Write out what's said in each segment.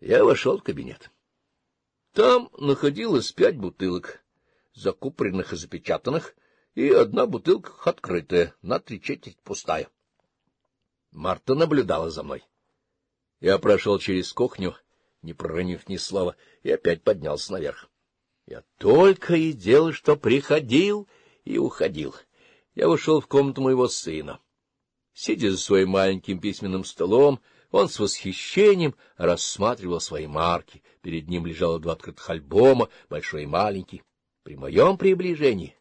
Я вошел в кабинет. Там находилось пять бутылок, закупоренных и запечатанных, и одна бутылка открытая, на три четверть пустая. Марта наблюдала за мной. Я прошел через кухню, не проронив ни слова, и опять поднялся наверх. Я только и делал, что приходил и уходил. Я вышел в комнату моего сына. Сидя за своим маленьким письменным столом, он с восхищением рассматривал свои марки. Перед ним лежало два открытых альбома, большой и маленький. При моем приближении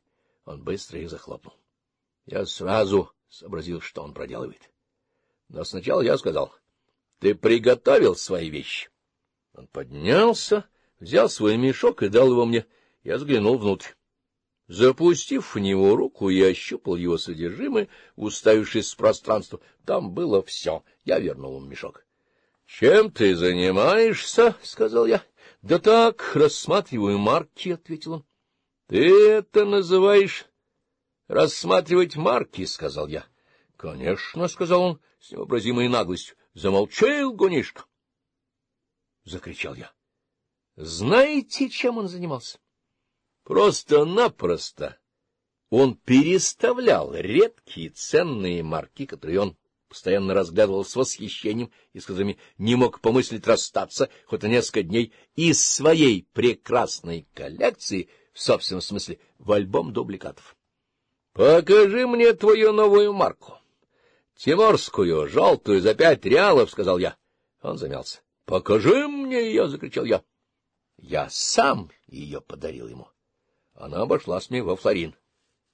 он быстро их захлопнул. Я сразу сообразил, что он проделывает. Но сначала я сказал, — Ты приготовил свои вещи. Он поднялся, взял свой мешок и дал его мне. Я взглянул внутрь. Запустив в него руку, я ощупал его содержимое, уставившись в пространство. Там было все. Я вернул им мешок. — Чем ты занимаешься? — сказал я. — Да так, рассматриваю марки, — ответил он. — Ты это называешь рассматривать марки, — сказал я. — Конечно, — сказал он с необразимой наглостью. — Замолчал, гонишка! — закричал я. — Знаете, чем он занимался? Просто-напросто он переставлял редкие ценные марки, которые он постоянно разглядывал с восхищением и с которыми не мог помыслить расстаться хоть на несколько дней из своей прекрасной коллекции, в собственном смысле, в альбом дубликатов. — Покажи мне твою новую марку. — Тиморскую, желтую, за пять реалов, — сказал я. Он замялся. — Покажи мне ее, — закричал я. Я сам ее подарил ему. Она обошла с мне во флорин.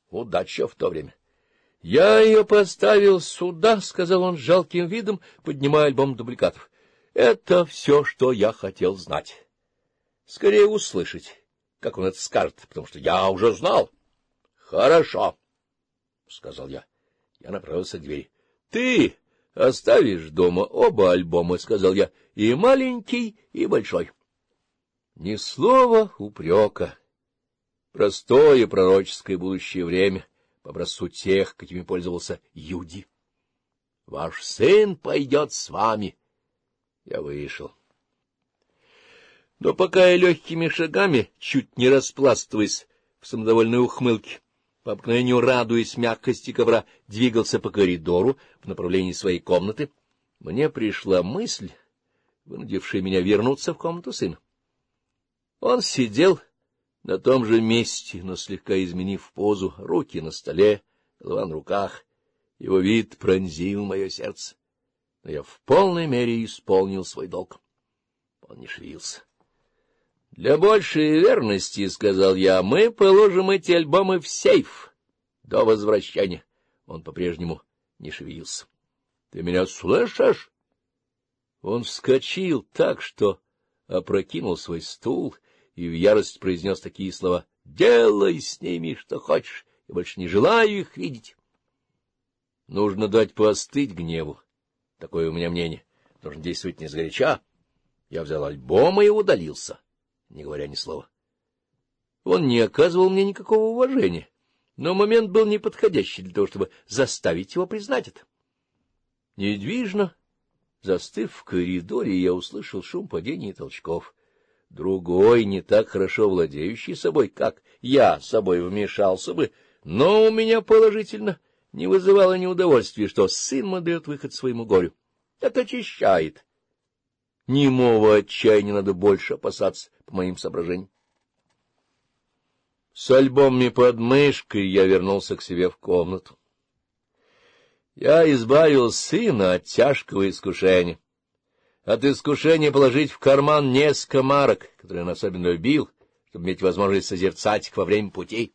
Удача в то время. — Я ее поставил сюда, — сказал он жалким видом, поднимая альбом дубликатов. — Это все, что я хотел знать. Скорее услышать, как он это скажет, потому что я уже знал. — Хорошо, — сказал я. Я направился к двери. — Ты оставишь дома оба альбома, — сказал я, — и маленький, и большой. Ни слова упрека простое пророческое будущее время, по образцу тех, какими пользовался Юди. «Ваш сын пойдет с вами!» Я вышел. Но пока я легкими шагами, чуть не распластываясь в самодовольной ухмылке, по обыкновению радуясь мягкости ковра, двигался по коридору в направлении своей комнаты, мне пришла мысль, вынудившая меня вернуться в комнату сына. Он сидел на том же месте, но слегка изменив позу, руки на столе, голова на руках, его вид пронзил мое сердце. Но я в полной мере исполнил свой долг. Он не шевелился. — Для большей верности, — сказал я, — мы положим эти альбомы в сейф до возвращения. Он по-прежнему не шевелился. — Ты меня слышишь? Он вскочил так, что опрокинул свой стул — и в ярость произнес такие слова «Делай с ними что хочешь, я больше не желаю их видеть». Нужно дать поостыть гневу, такое у меня мнение, нужно действовать не сгоряча. Я взял альбом и удалился, не говоря ни слова. Он не оказывал мне никакого уважения, но момент был неподходящий для того, чтобы заставить его признать это. Недвижно, застыв в коридоре, я услышал шум падений и толчков — Другой, не так хорошо владеющий собой, как я собой вмешался бы, но у меня положительно не вызывало неудовольствия, что сын мой дает выход своему горю. Это очищает. Немого отчаяния надо больше опасаться, по моим соображениям. С альбомами под мышкой я вернулся к себе в комнату. Я избавил сына от тяжкого искушения. От искушения положить в карман несколько марок, которые он особенно любил, чтобы иметь возможность созерцать их во время путей.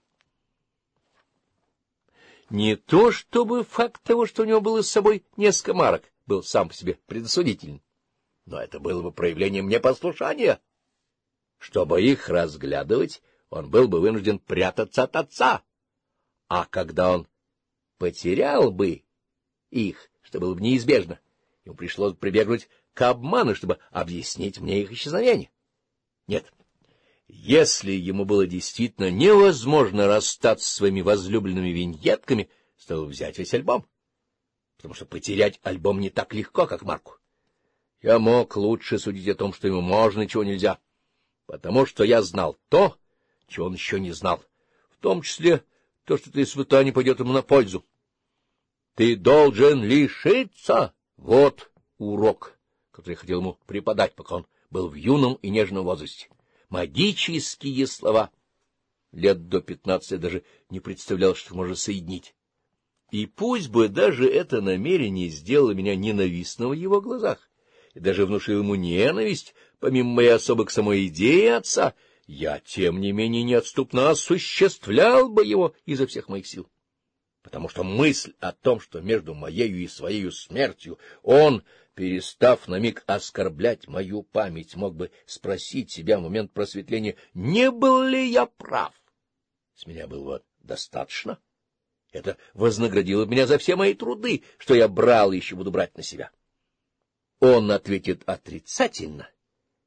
Не то чтобы факт того, что у него было с собой несколько марок, был сам по себе предосудителен, но это было бы проявлением непослушания. Чтобы их разглядывать, он был бы вынужден прятаться от отца, а когда он потерял бы их, что было бы неизбежно, ему пришлось прибегнуть к обману, чтобы объяснить мне их исчезновение. Нет. Если ему было действительно невозможно расстаться с своими возлюбленными виньетками, стоило взять весь альбом, потому что потерять альбом не так легко, как Марку. Я мог лучше судить о том, что ему можно и чего нельзя, потому что я знал то, чего он еще не знал, в том числе то, что это испытание пойдет ему на пользу. Ты должен лишиться. Вот урок который хотел ему преподать, пока он был в юном и нежном возрасте. Магические слова. Лет до пятнадцати даже не представлял, что можно соединить. И пусть бы даже это намерение сделало меня ненавистным в его глазах, и даже внушило ему ненависть, помимо моей особой к самой идее отца, я, тем не менее, неотступно осуществлял бы его изо всех моих сил потому что мысль о том, что между моею и своей смертью он, перестав на миг оскорблять мою память, мог бы спросить себя в момент просветления, не был ли я прав. С меня было достаточно. Это вознаградило меня за все мои труды, что я брал и еще буду брать на себя. Он ответит отрицательно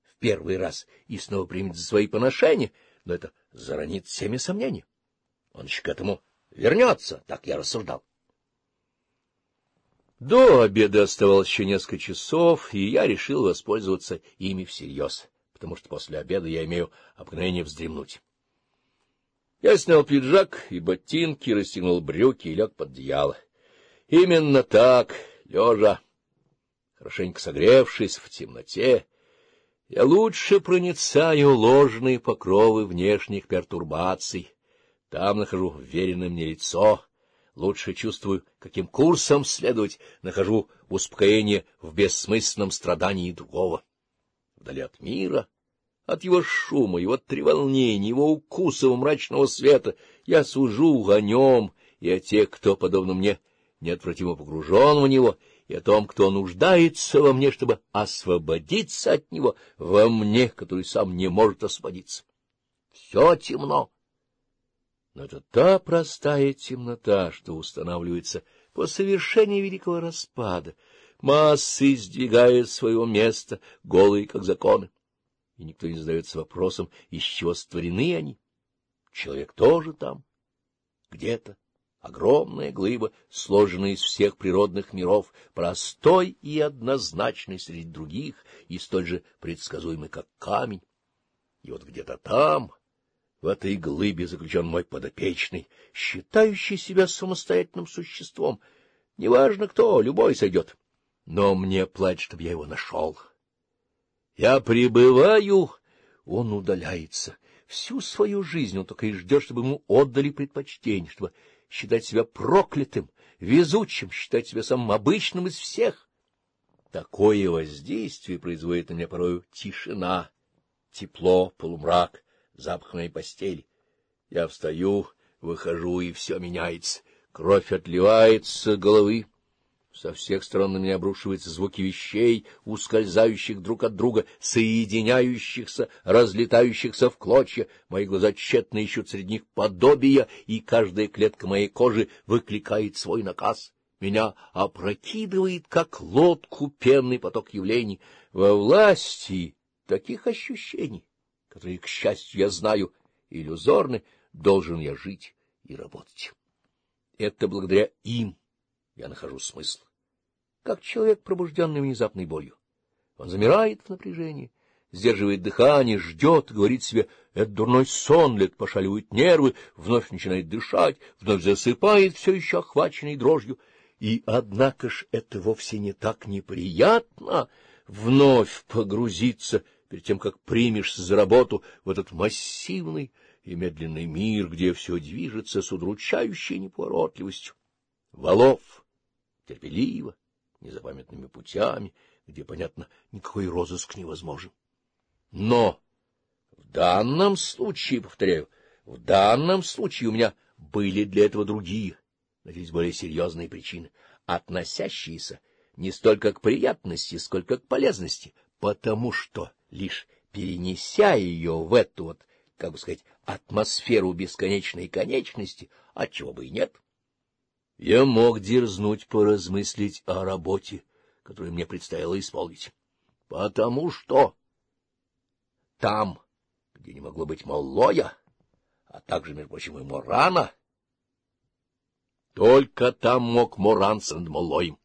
в первый раз и снова примет за свои поношения, но это заранит всеми сомнения. Он еще к этому вернется, так я рассуждал. До обеда оставалось еще несколько часов, и я решил воспользоваться ими всерьез, потому что после обеда я имею обыкновение вздремнуть. Я снял пиджак и ботинки, расстегнул брюки и лег под одеяло. Именно так, лежа, хорошенько согревшись в темноте, я лучше проницаю ложные покровы внешних пертурбаций, там нахожу веренное мне лицо, лучше чувствую, каким курсом следовать, нахожу успокоение в бессмысленном страдании другого. Вдали от мира, от его шума, его треволнений, его укусов мрачного света я сужу о нем и о тех, кто, подобно мне, неотвратимо погружен в него, и о том, кто нуждается во мне, чтобы освободиться от него, во мне, который сам не может освободиться. Все темно. Но это та простая темнота, что устанавливается по совершении великого распада, массы сдвигают своего места, голые, как законы. И никто не задается вопросом, из чего створены они. Человек тоже там, где-то. Огромная глыба, сложенная из всех природных миров, простой и однозначный среди других, и столь же предсказуемый, как камень. И вот где-то там в этой глыбе заключен мой подопечный, считающий себя самостоятельным существом. Неважно кто, любой сойдет. Но мне платят, чтобы я его нашел. Я прибываю, он удаляется. Всю свою жизнь он только и ждет, чтобы ему отдали предпочтение, чтобы считать себя проклятым, везучим, считать себя самым обычным из всех. Такое воздействие производит на меня порою тишина, тепло, полумрак — запах моей постели. Я встаю, выхожу, и все меняется. Кровь отливается головы. Со всех сторон на меня обрушиваются звуки вещей, ускользающих друг от друга, соединяющихся, разлетающихся в клочья. Мои глаза тщетно ищут среди них подобия, и каждая клетка моей кожи выкликает свой наказ. Меня опрокидывает, как лодку, пенный поток явлений. Во власти таких ощущений которые, к счастью, я знаю, иллюзорны, должен я жить и работать. Это благодаря им я нахожу смысл. Как человек, пробужденный внезапной болью. Он замирает в напряжении, сдерживает дыхание, ждет, говорит себе, это дурной сон, лет пошаливают нервы, вновь начинает дышать, вновь засыпает, все еще охваченный дрожью. И, однако ж, это вовсе не так неприятно вновь погрузиться перед тем, как примешься за работу в этот массивный и медленный мир, где все движется с удручающей неповоротливостью. Волов, терпеливо, незапамятными путями, где, понятно, никакой розыск невозможен. Но в данном случае, повторяю, в данном случае у меня были для этого другие, надеюсь, более серьезные причины, относящиеся не столько к приятности, сколько к полезности, потому что лишь перенеся ее в эту вот, как бы сказать, атмосферу бесконечной конечности, а отчего бы и нет. Я мог дерзнуть поразмыслить о работе, которую мне предстояло исполнить, потому что там, где не могло быть малоя, а также, между прочим, и Морана, только там мог Моран с Малоем.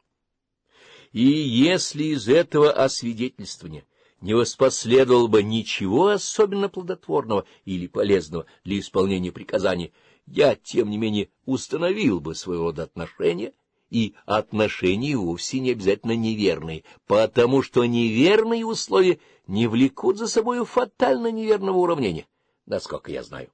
И если из этого освидетельствования не воспоследовало бы ничего особенно плодотворного или полезного для исполнения приказаний, я, тем не менее, установил бы своего рода отношения, и отношения вовсе не обязательно неверные, потому что неверные условия не влекут за собой фатально неверного уравнения, насколько я знаю.